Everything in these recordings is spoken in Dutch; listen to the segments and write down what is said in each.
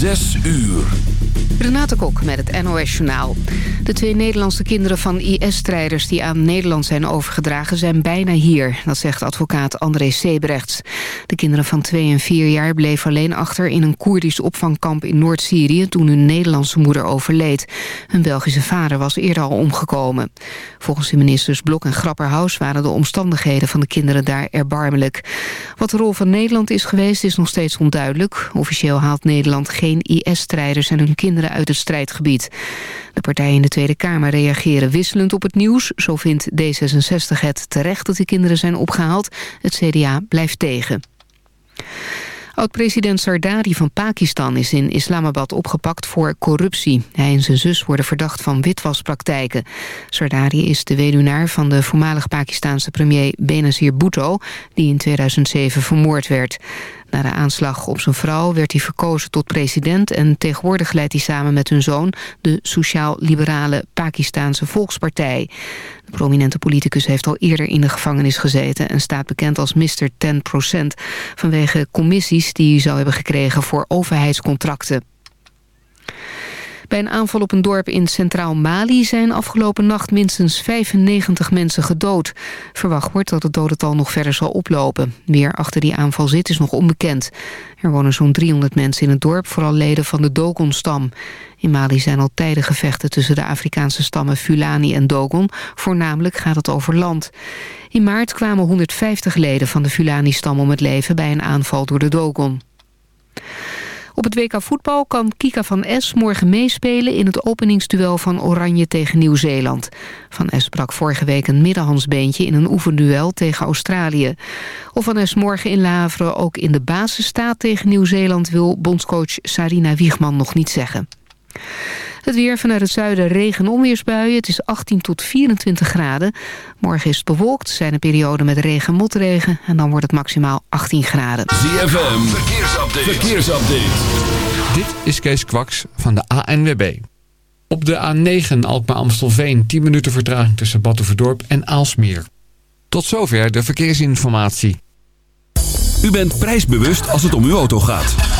Zes uur. Renate Kok met het NOS Journaal. De twee Nederlandse kinderen van IS-strijders die aan Nederland zijn overgedragen... zijn bijna hier, dat zegt advocaat André Sebrechts. De kinderen van 2 en 4 jaar bleven alleen achter... in een Koerdisch opvangkamp in Noord-Syrië... toen hun Nederlandse moeder overleed. Hun Belgische vader was eerder al omgekomen. Volgens de ministers Blok en Grapperhaus... waren de omstandigheden van de kinderen daar erbarmelijk. Wat de rol van Nederland is geweest is nog steeds onduidelijk. Officieel haalt Nederland geen IS-strijders en hun kinderen uit het strijdgebied. De partijen in de Tweede Kamer reageren wisselend op het nieuws. Zo vindt D66 het terecht dat die kinderen zijn opgehaald. Het CDA blijft tegen. Oud-president Sardari van Pakistan is in Islamabad opgepakt voor corruptie. Hij en zijn zus worden verdacht van witwaspraktijken. Sardari is de weduwnaar van de voormalig Pakistanse premier Benazir Bhutto... die in 2007 vermoord werd. Na de aanslag op zijn vrouw werd hij verkozen tot president... en tegenwoordig leidt hij samen met hun zoon... de sociaal-liberale Pakistanse Volkspartij. De prominente politicus heeft al eerder in de gevangenis gezeten... en staat bekend als Mr. 10% vanwege commissies die hij zou hebben gekregen voor overheidscontracten. Bij een aanval op een dorp in Centraal Mali zijn afgelopen nacht minstens 95 mensen gedood. Verwacht wordt dat het dodental nog verder zal oplopen. Wie achter die aanval zit is nog onbekend. Er wonen zo'n 300 mensen in het dorp, vooral leden van de Dogon-stam. In Mali zijn al tijden gevechten tussen de Afrikaanse stammen Fulani en Dogon. Voornamelijk gaat het over land. In maart kwamen 150 leden van de Fulani-stam om het leven bij een aanval door de Dogon. Op het WK voetbal kan Kika van Es morgen meespelen... in het openingsduel van Oranje tegen Nieuw-Zeeland. Van Es brak vorige week een middenhandsbeentje... in een oefenduel tegen Australië. Of Van Es morgen in Lavre ook in de basis staat tegen Nieuw-Zeeland... wil bondscoach Sarina Wiegman nog niet zeggen. Het weer vanuit het zuiden regen- en onweersbuien. Het is 18 tot 24 graden. Morgen is het bewolkt, zijn er perioden met regen en motregen... en dan wordt het maximaal 18 graden. ZFM, verkeersupdate. verkeersupdate. Dit is Kees Kwaks van de ANWB. Op de A9 Alkmaar-Amstelveen 10 minuten vertraging tussen Batuverdorp en Aalsmeer. Tot zover de verkeersinformatie. U bent prijsbewust als het om uw auto gaat.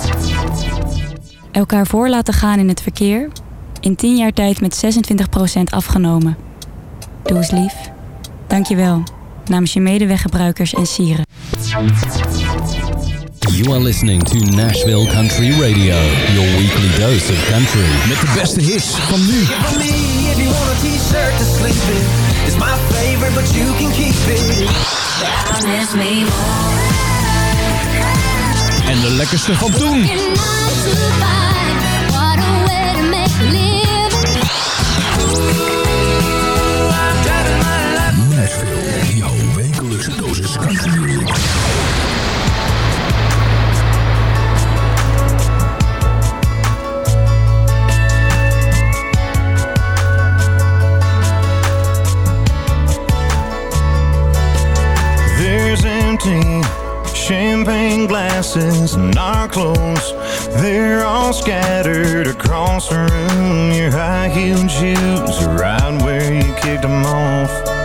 Elkaar voor laten gaan in het verkeer. In 10 jaar tijd met 26% afgenomen. Doe eens lief. Dank je wel. Namens je medeweggebruikers en sieren. You are listening to Nashville Country Radio. Your weekly dose of country. Met de beste hits van nu. If you want a t-shirt to sleep in, it's my favorite, but you can keep it. En de lekkerste van toen. Jouw wekelijkse empty champagne glasses and our clothes. They're all scattered across the room. Your high heeled shoes are right where you kicked them off.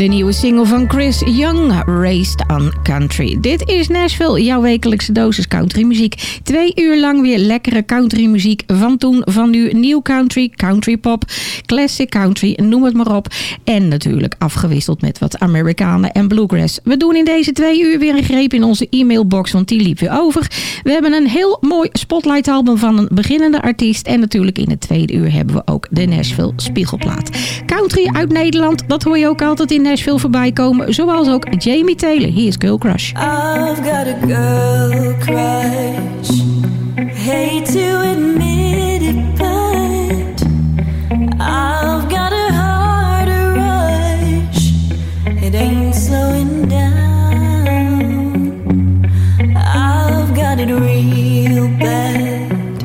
De nieuwe single van Chris Young, Raised on Country. Dit is Nashville, jouw wekelijkse dosis countrymuziek. Twee uur lang weer lekkere countrymuziek van toen, van nu. Nieuw country, country pop, classic country, noem het maar op. En natuurlijk afgewisseld met wat Amerikanen en bluegrass. We doen in deze twee uur weer een greep in onze e-mailbox, want die liep weer over. We hebben een heel mooi spotlight album van een beginnende artiest. En natuurlijk in het tweede uur hebben we ook de Nashville Spiegelplaat. Country uit Nederland, dat hoor je ook altijd in Nashville voorbij komen. Zoals ook Jamie Taylor. Hier is Girl Crush. I've got a girl crush. Hate to admit it, but I've got a heart to rush. It ain't slowing down. I've got it real bad.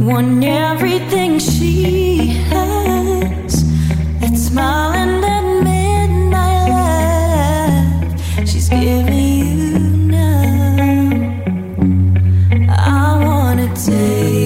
Want everything she has. That smile take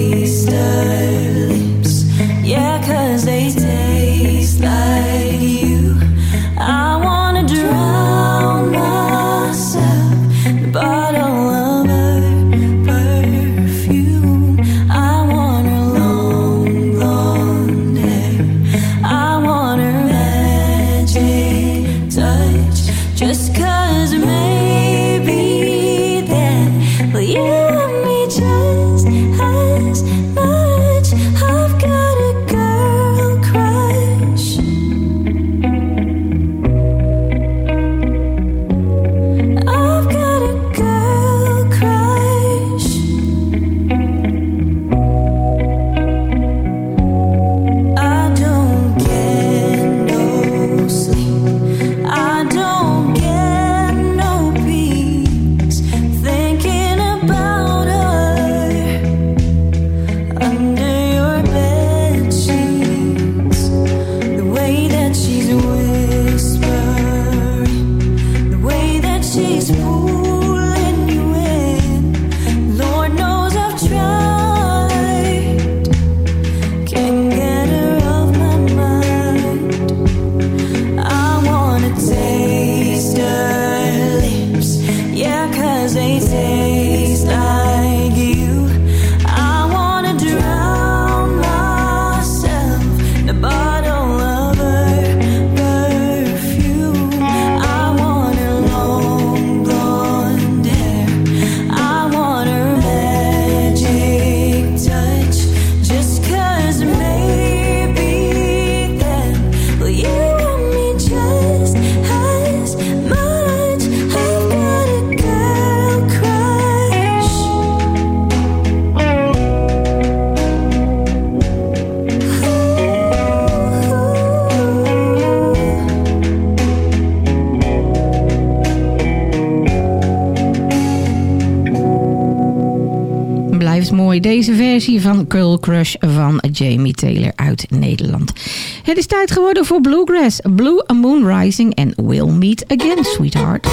is mooi. Deze versie van Curl Crush van Jamie Taylor uit Nederland. Het is tijd geworden voor Bluegrass, Blue Moon Rising en We'll Meet Again, Sweetheart.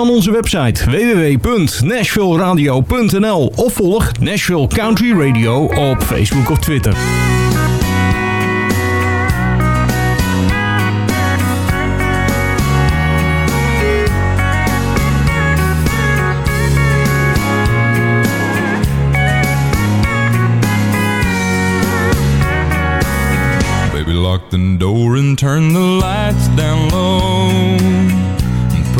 dan onze website www.nashvilleradio.nl of volg Nashville Country Radio op Facebook of Twitter. Baby, lock the door and turn the lights down low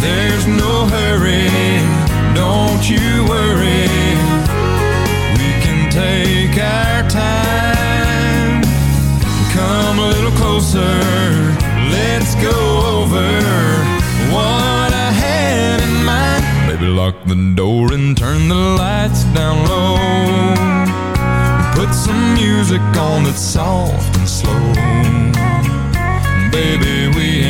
There's no hurry, don't you worry. We can take our time. Come a little closer, let's go over what I had in mind. Baby, lock the door and turn the lights down low. Put some music on that's soft and slow. Baby, we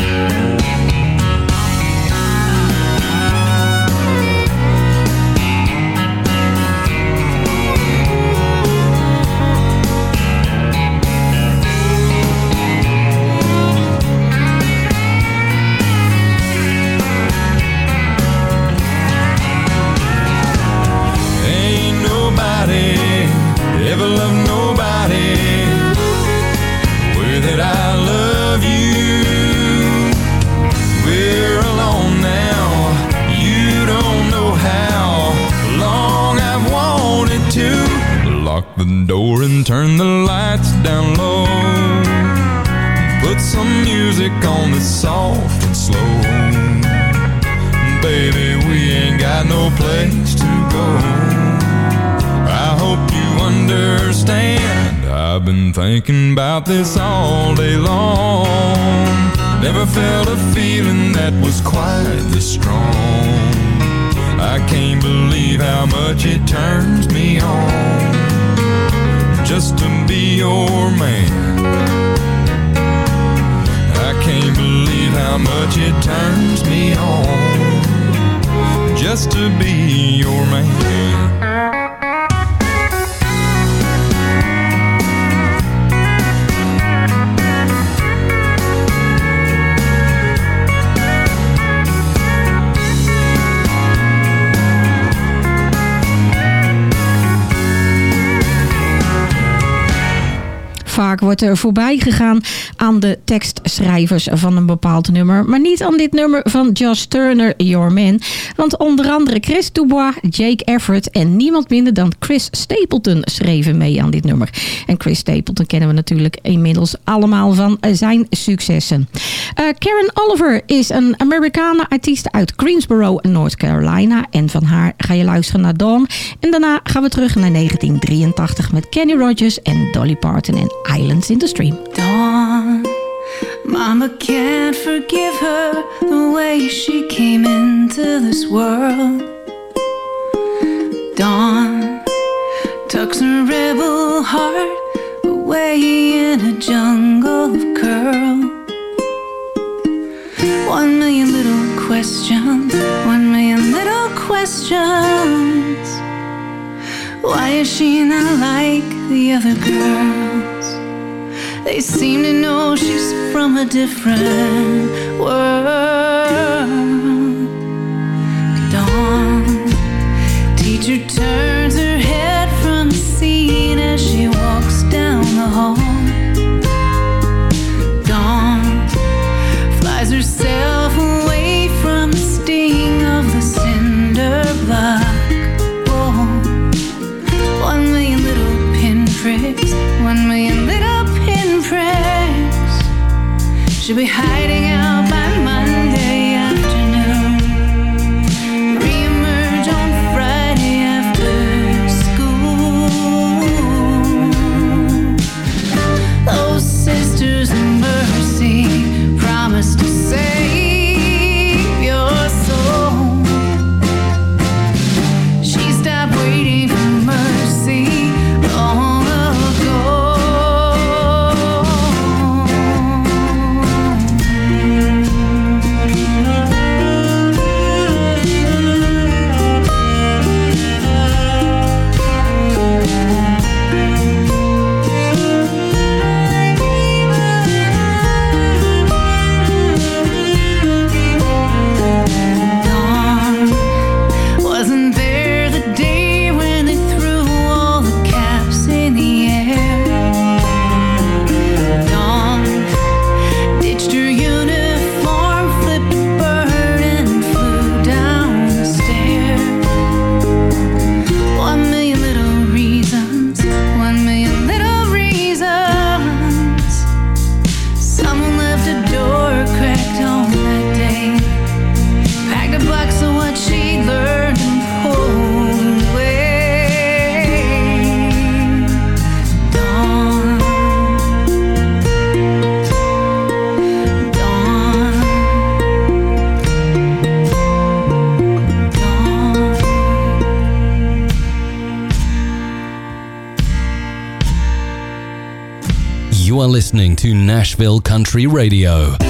Voorbij gegaan aan de tekstschrijvers van een bepaald nummer. Maar niet aan dit nummer van Josh Turner, Your Man. Want onder andere Chris Dubois, Jake Everett en niemand minder dan Chris Stapleton schreven mee aan dit nummer. En Chris Stapleton kennen we natuurlijk inmiddels allemaal van zijn successen. Eh, Karen Oliver is een Amerikaanse artiest uit Greensboro, North Carolina. En van haar ga je luisteren naar Dawn. En daarna gaan we terug naar 1983 met Kenny Rogers en Dolly Parton en Islands in the Stream. Dawn, Mama can't forgive her the way she came into this world. Dawn tucks her rebel heart away in a jungle of curl. One million little questions, one million little questions. Why is she not like the other girls? They seem to know she's from a different world. Dawn, teacher turns She'll be hiding to Nashville Country Radio.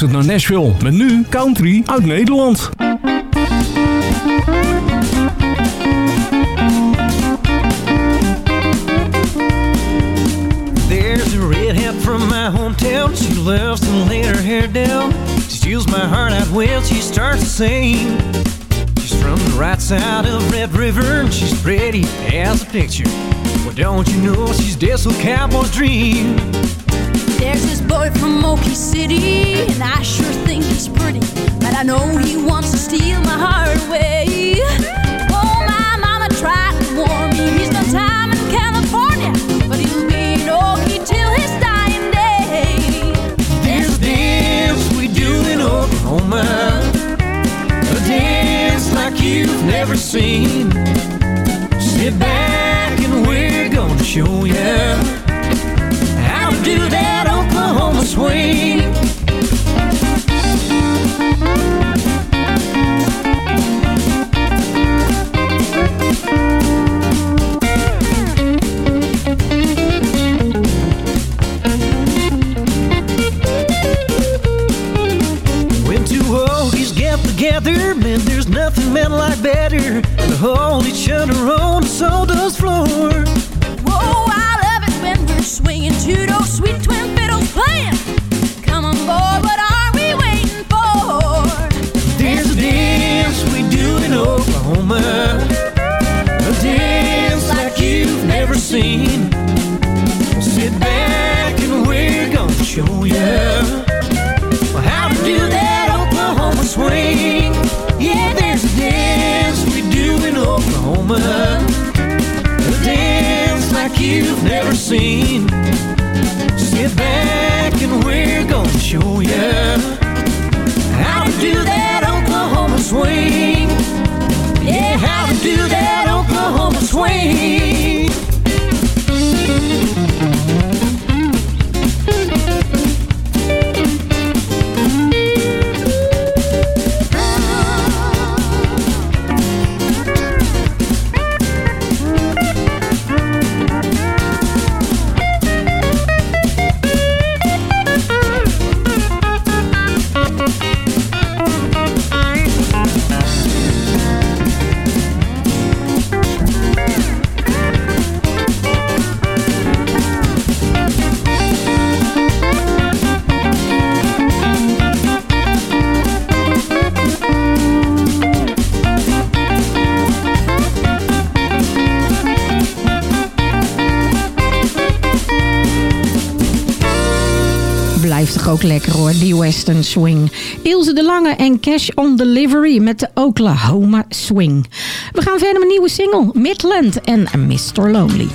naar Nashville. Met nu country uit Nederland. There's a redhead from my hometown. She loves to lay her hair down. She steals my heart out when she starts to sing. She's from the right side of Red River and she's pretty as a picture. Well, don't you know she's Dessel Cowboy's dream? boy from Okie City, and I sure think he's pretty. But I know he wants to steal my heart away. Oh, my mama tried to warn me. He's done time in California, but he'll be in Okie till his dying day. There's a dance we do in Oklahoma. A dance like you've never seen. Sit back and we're gonna show ya how to do that swing. together, man, there's nothing men like better. than to hold each other on the sawdust floor. Whoa, I love it when we're swinging two-door sweet twin fiddles playing. woman A dance like you've never seen. Sit back and we're gonna show you How to do that Oklahoma swing. Yeah, there's a dance we do in Oklahoma. A dance like you've never seen. Sit back and we're gonna show you How to do that Oklahoma swing do that Oklahoma swing. The Western Swing. Ilse de Lange en Cash on Delivery met de Oklahoma Swing. We gaan verder met een nieuwe single, Midland en Mr. Lonely.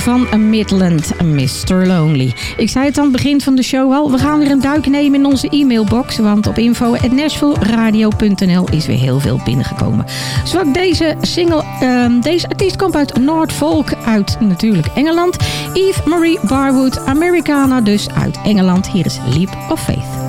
Van Midland, Mr. Lonely. Ik zei het aan het begin van de show al, we gaan weer een duik nemen in onze e-mailbox, want op info.nashvilleradio.nl is weer heel veel binnengekomen. Zo deze single, um, deze artiest komt uit Noordvolk, uit natuurlijk Engeland. Eve Marie Barwood, Americana dus uit Engeland. Hier is Leap of Faith.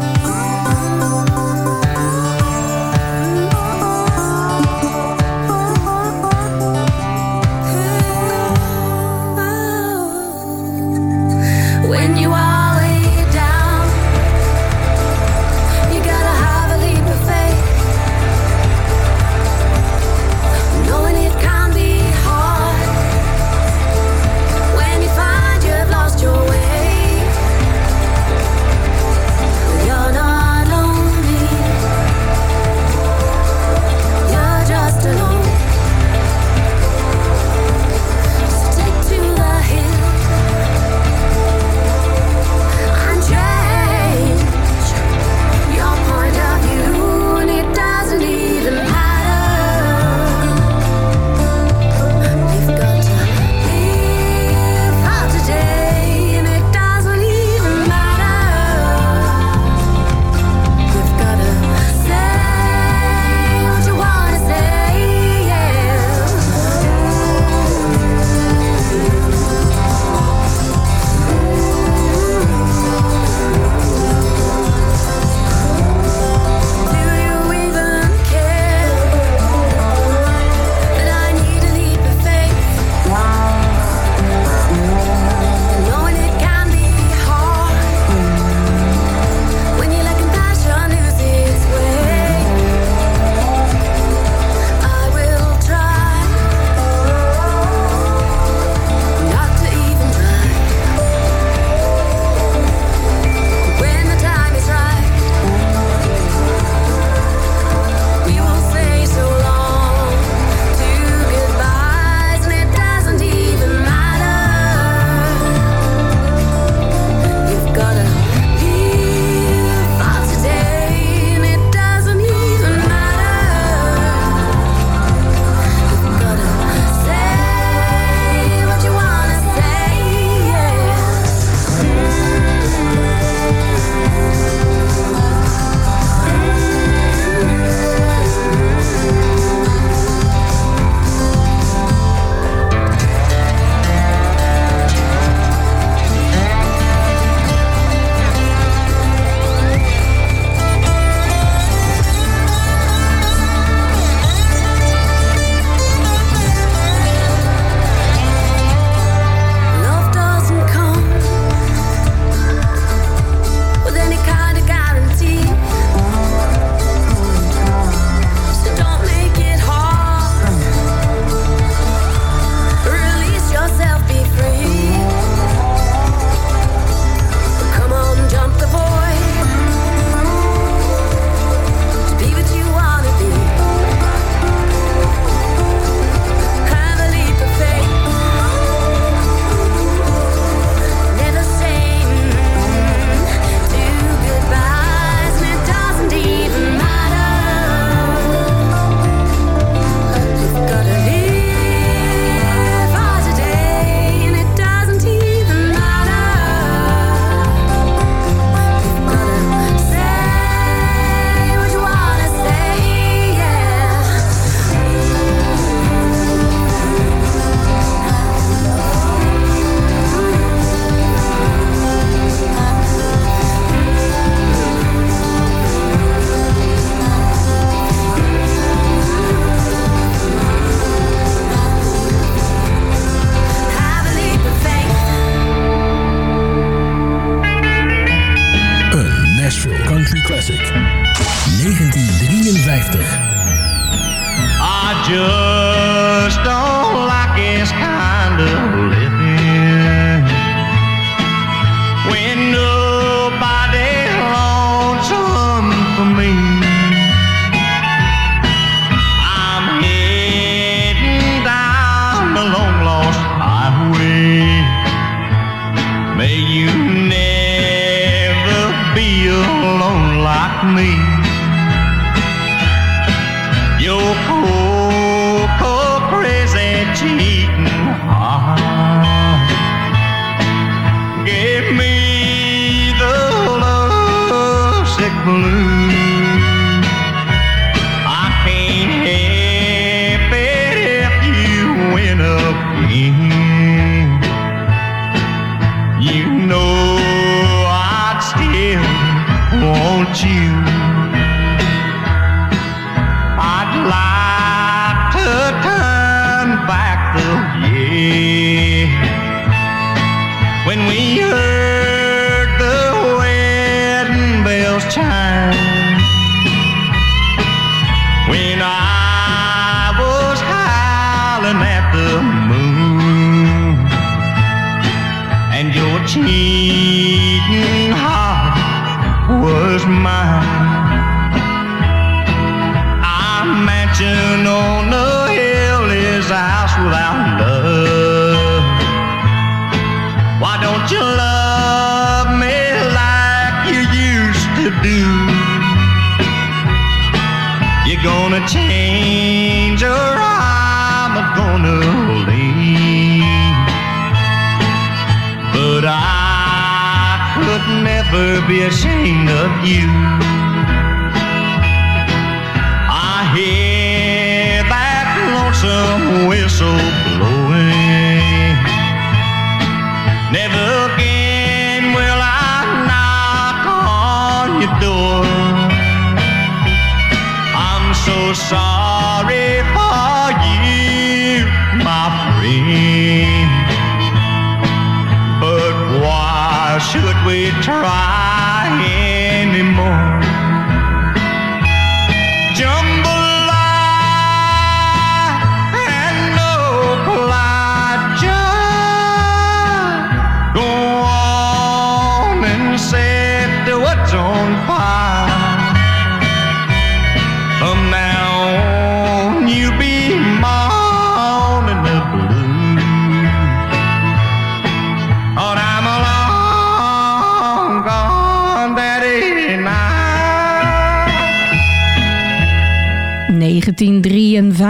cheese. you.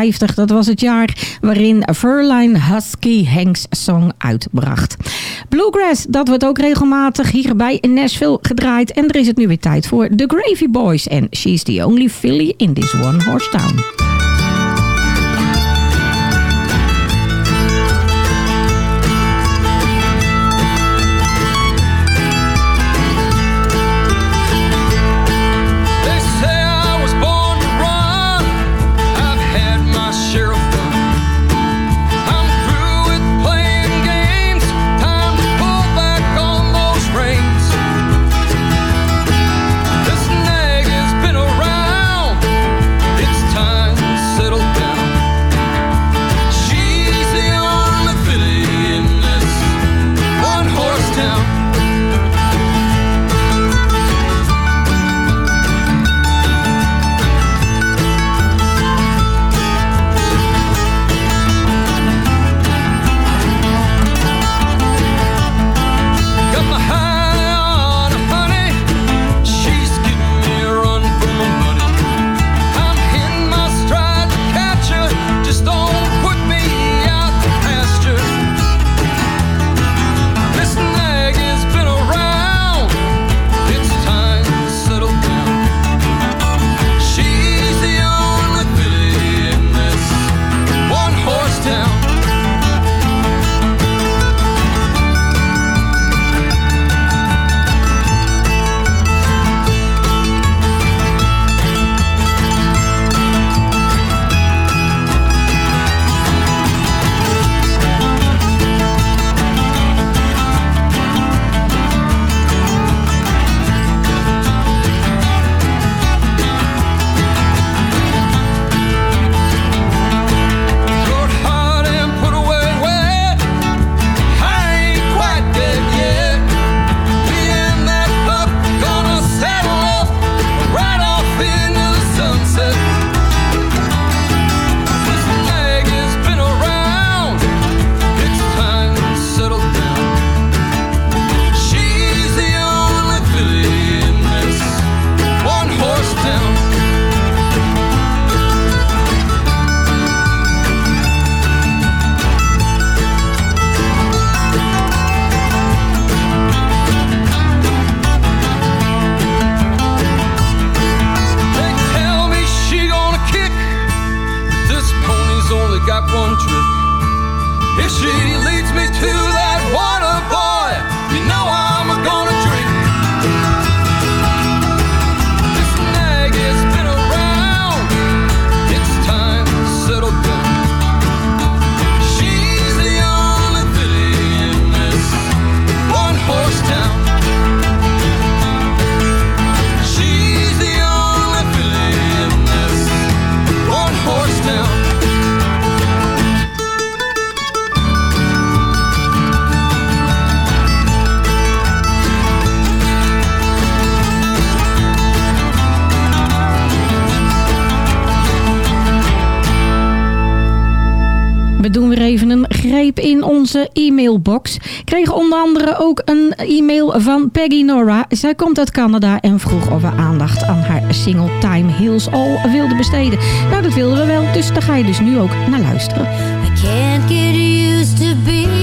50, Dat was het jaar waarin Verline Husky Hanks Song uitbracht. Bluegrass, dat wordt ook regelmatig hierbij in Nashville gedraaid. En er is het nu weer tijd voor The Gravy Boys. En She's the only filly in this one horse town. mailbox. Kreeg onder andere ook een e-mail van Peggy Nora. Zij komt uit Canada en vroeg of we aandacht aan haar single Time Heals All wilden besteden. Nou, dat wilden we wel, dus daar ga je dus nu ook naar luisteren. I can't get used to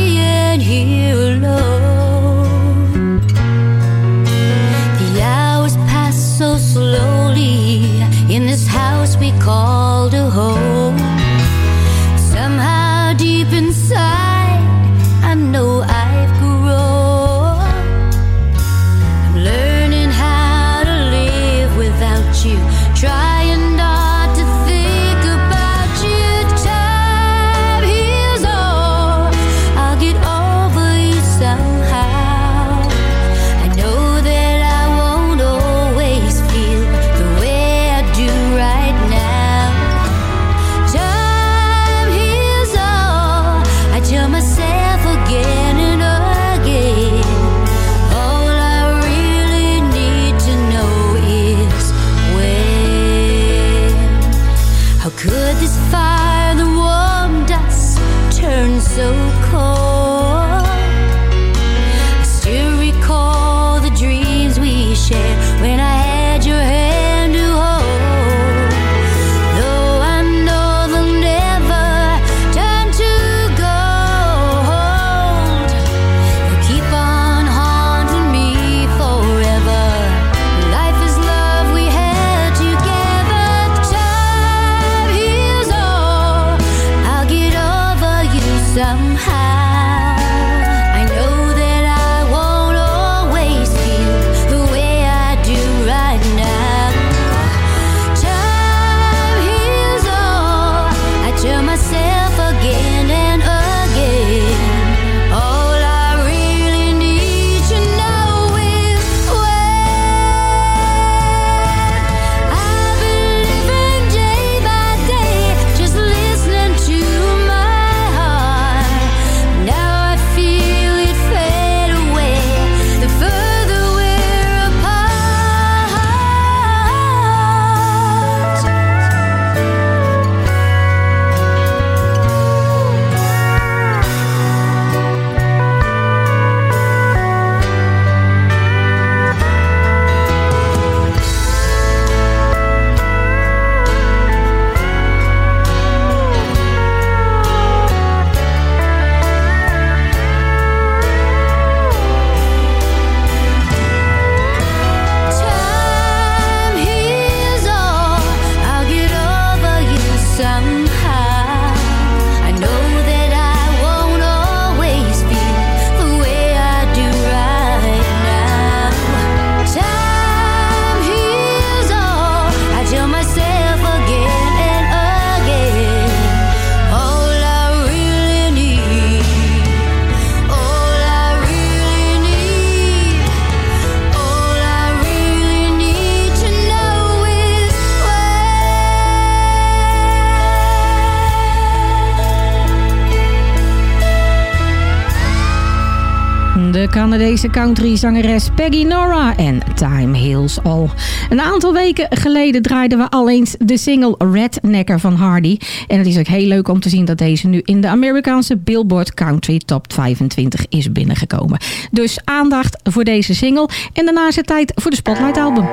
Country zangeres Peggy Nora en Time Heals All. Een aantal weken geleden draaiden we al eens de single Rednecker van Hardy. En het is ook heel leuk om te zien dat deze nu in de Amerikaanse Billboard Country Top 25 is binnengekomen. Dus aandacht voor deze single en daarna is het tijd voor de Spotlight Album.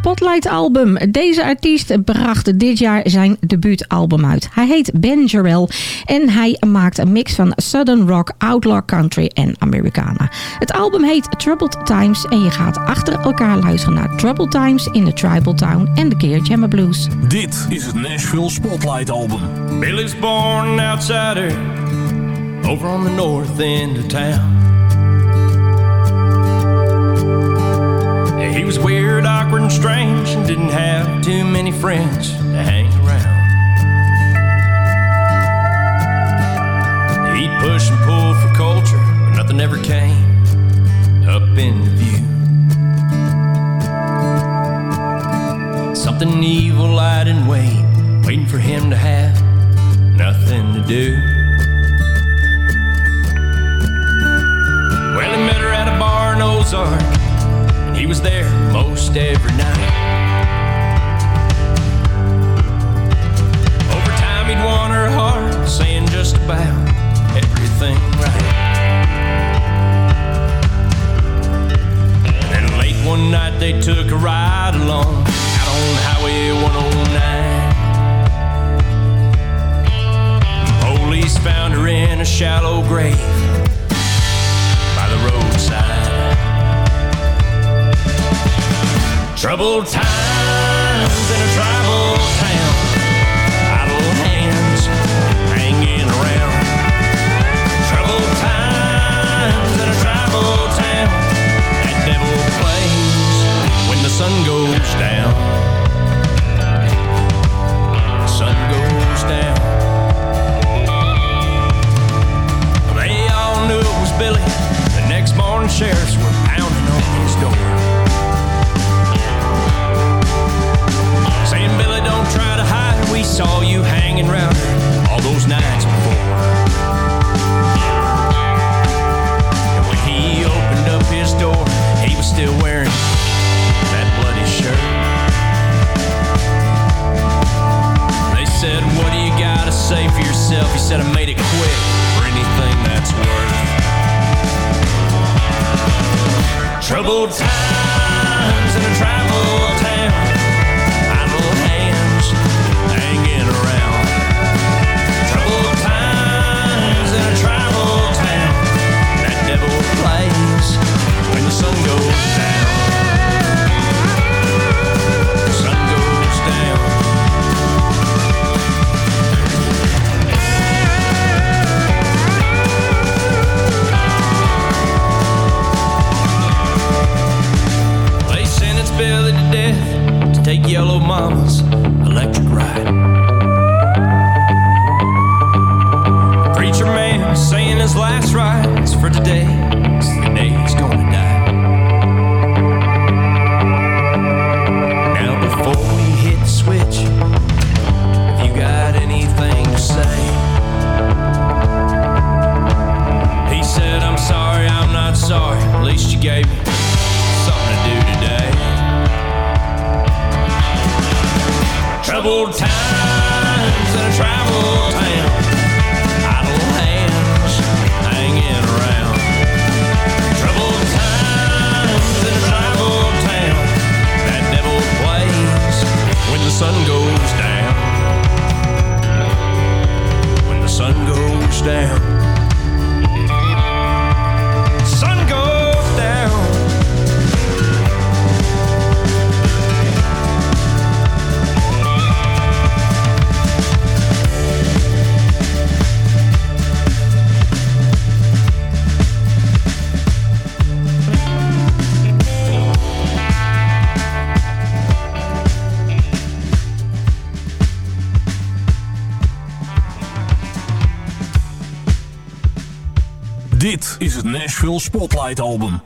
Het Spotlight-album. Deze artiest bracht dit jaar zijn debuutalbum uit. Hij heet Ben Jarrell en hij maakt een mix van Southern Rock, Outlaw Country en Americana. Het album heet Troubled Times en je gaat achter elkaar luisteren naar Troubled Times in the Tribal Town en de Keer Jammer Blues. Dit is het Nashville Spotlight Album. Billy's born an outsider over on the north end of town. He was weird, awkward, and strange, and didn't have too many friends to hang around. He'd push and pull for culture, but nothing ever came up into view. Something evil lied in wait, waiting for him to have nothing to do. Well, he met her at a bar in Ozark, he was there most every night. Over time, he'd won her heart, saying just about everything right. And then late one night, they took a ride along out on Highway 109. Police found her in a shallow grave by the roadside. Troubled times in a tribal town. Idle hands hanging around. Troubled times in a tribal town. That devil plays when the sun goes down. Sun goes down. They all knew it was Billy. The next morning, sheriffs were pounding on his door. Said, I made it quick for anything that's worth. Troubled times in a travel town. Spotlight Album.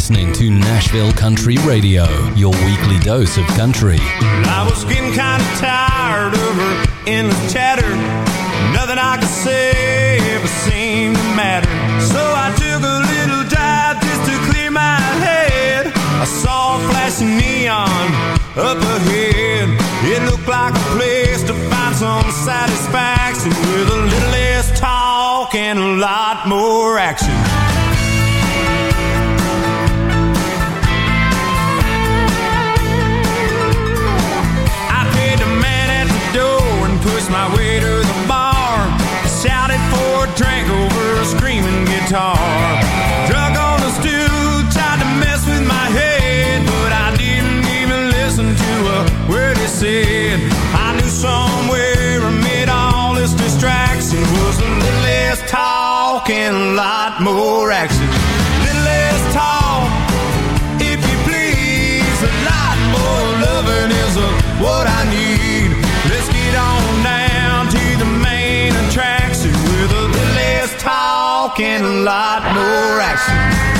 Listening to Nashville Country Radio, your weekly dose of country. I was getting kind of tired of her chatter. Nothing I could say ever seemed to matter. So I took a little drive just to clear my head. I saw a flashing neon up ahead. It looked like a place to find some satisfaction with a little less talk and a lot more action. Talk and a lot more action. Little less talk, if you please, a lot more loving is what I need. Let's get on down to the main attraction with a little less talk and a lot more action.